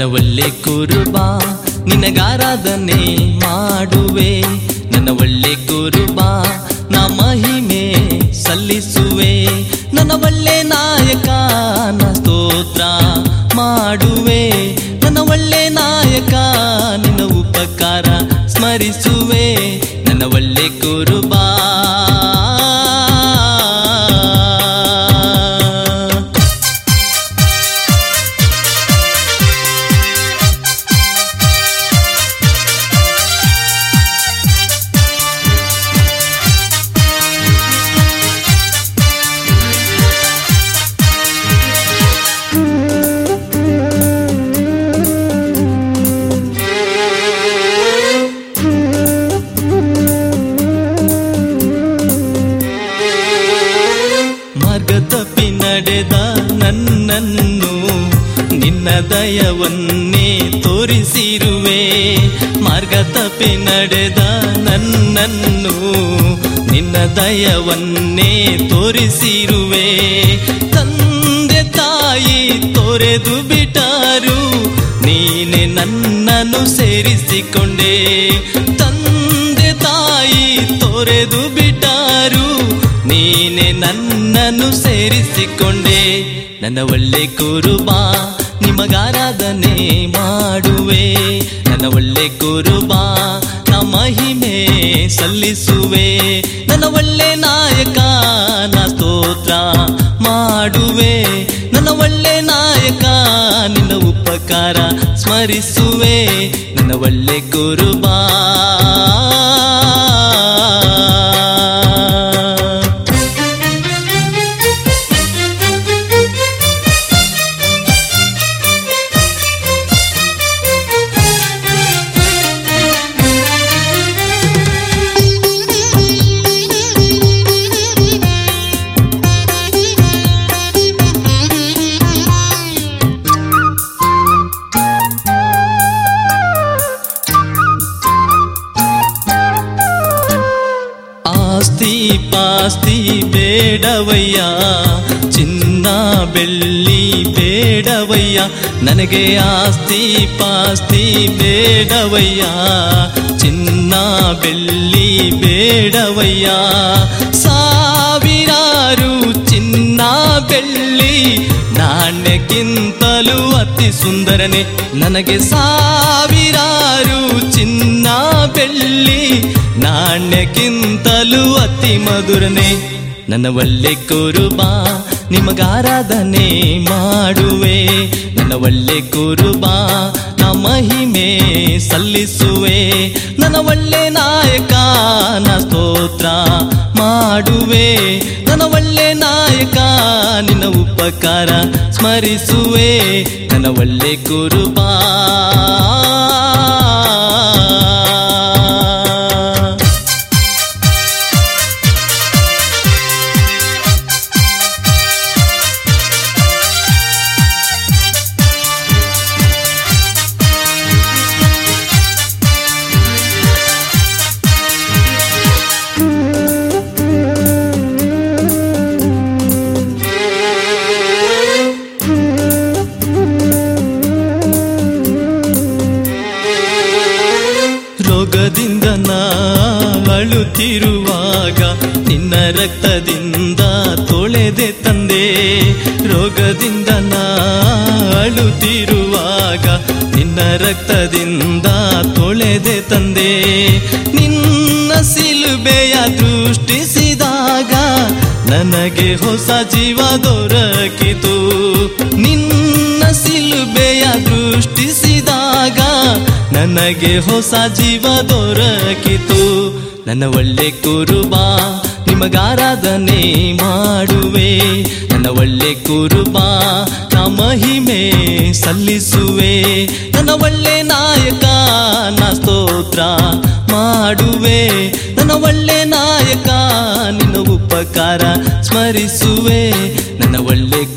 ನನ್ನ ಒಳ್ಳೆ ಕುರುಬ ನಿನಗಾರಾಧನೆ ಮಾಡುವೆ. ನನ್ನ ಒಳ್ಳೆ ಕುರುಬಾ ನಾ ಮಹಿಮೆ ಸಲ್ಲಿಸುವೆ. ನನ್ನ ಒಳ್ಳೆ ನಾಯಕ ನಿನ್ನ ದಯವನ್ನೇ ತೋರಿಸಿರುವೆ. ಮಾರ್ಗ ತಪ್ಪಿ ನಡೆದ ನನ್ನನ್ನು ನಿನ್ನ ದಯವನ್ನೇ ತೋರಿಸಿರುವೆ. ತಂದೆ ತಾಯಿ ತೊರೆದು ಬಿಟಾರು, ನೀನೆ ನನ್ನನ್ನು ಸೇರಿಸಿಕೊಂಡೆ. ತಂದೆ ತಾಯಿ ತೊರೆದು ಬಿಟಾರು, ನೀನೆ ನನ್ನನ್ನು ಸೇರಿಸಿಕೊಂಡೆ. ನನ್ನ ಒಳ್ಳೆ ಕುರುಬ ನಿಮಗಾರಾಧನೆ ಮಾಡುವೆ. ನನ್ನ ಒಳ್ಳೆ ಕುರುಬ ನಾ ಮಹಿಮೆ ಸಲ್ಲಿಸುವೆ. ನನ್ನ ಒಳ್ಳೆ ನಾಯಕ, ನಾ ಸ್ತೋತ್ರ ಮಾಡುವೆ. ನನ್ನ ಒಳ್ಳೆ ನಾಯಕ, ನಿನ್ನ ಉಪಕಾರ ಸ್ಮರಿಸುವೆ. ನನ್ನ ಒಳ್ಳೆ ಕುರುಬಾ ಆಸ್ತಿ ಪಾಸ್ತಿ ಬೇಡವಯ್ಯ ಚಿನ್ನ ಬೆಳ್ಳಿ ಬೇಡವಯ್ಯ ನನಗೆ ಆಸ್ತಿ ಪಾಸ್ತಿ ಬೇಡವಯ್ಯ ಚಿನ್ನ ಬೆಳ್ಳಿ ಬೇಡವಯ್ಯ ನಾಣ್ಯಕ್ಕಿಂತಲೂ ಅತಿ ಸುಂದರನೆ. ನನಗೆ ಸಾವಿರಾರು ಚಿನ್ನ ಬೆಳ್ಳಿ, ನಾಣ್ಯಕ್ಕಿಂತಲೂ ಅತಿ ಮಧುರನೆ. ನನ್ನ ಒಳ್ಳೆ ಕುರುಬ, ನಿಮಗಾರಾಧನೆ ಮಾಡುವೆ. ನನ್ನ ಒಳ್ಳೆ ಕುರುಬ ಮಹಿಮೆ ಸಲ್ಲಿಸುವೆ. ನನ್ನ ಒಳ್ಳೆ ನಾಯಕ ನಾ ಸ್ತೋತ್ರ ಮಾಡುವೆ. ನನ್ನ ಒಳ್ಳೆ ನಾಯಕ, ನಿನ್ನ ಉಪಕಾರ ಸ್ಮರಿಸುವೆ. ನನ್ನ ಒಳ್ಳೆ ಕುರುಬಾ. ಅಳುತ್ತಿರುವಾಗ ನಿನ್ನ ರಕ್ತದಿಂದ ತೊಳೆದೆ ತಂದೆ. ರೋಗದಿಂದ ನಾಳುತ್ತಿರುವಾಗ ನಿನ್ನ ರಕ್ತದಿಂದ ತೊಳೆದೆ ತಂದೆ. ನಿನ್ನ ಸಿಲುಬೆಯ ದೃಷ್ಟಿಸಿದಾಗ ನನಗೆ ಹೊಸ ಜೀವ ದೊರಕಿತು. ನಿನ್ನ ಸಿಲುಬೆಯ ದೃಷ್ಟಿಸಿದಾಗ ನನಗೆ ಹೊಸ ಜೀವ ದೊರಕಿತು. ನನ್ನ ಒಳ್ಳೆ ಕುರುಬ ನಿಮಗಾರಾಧನೆ ಮಾಡುವೆ. ನನ್ನ ಒಳ್ಳೆ ಕುರುಬ ಮಹಿಮೆ ಸಲ್ಲಿಸುವೆ. ನನ್ನ ಒಳ್ಳೆ ನಾಯಕ, ನಾ ಸ್ತೋತ್ರ ಮಾಡುವೆ. ನನ್ನ ಒಳ್ಳೆ ನಾಯಕ, ನಿನ್ನ ಉಪಕಾರ ಸ್ಮರಿಸುವೆ. ನನ್ನ ಒಳ್ಳೆ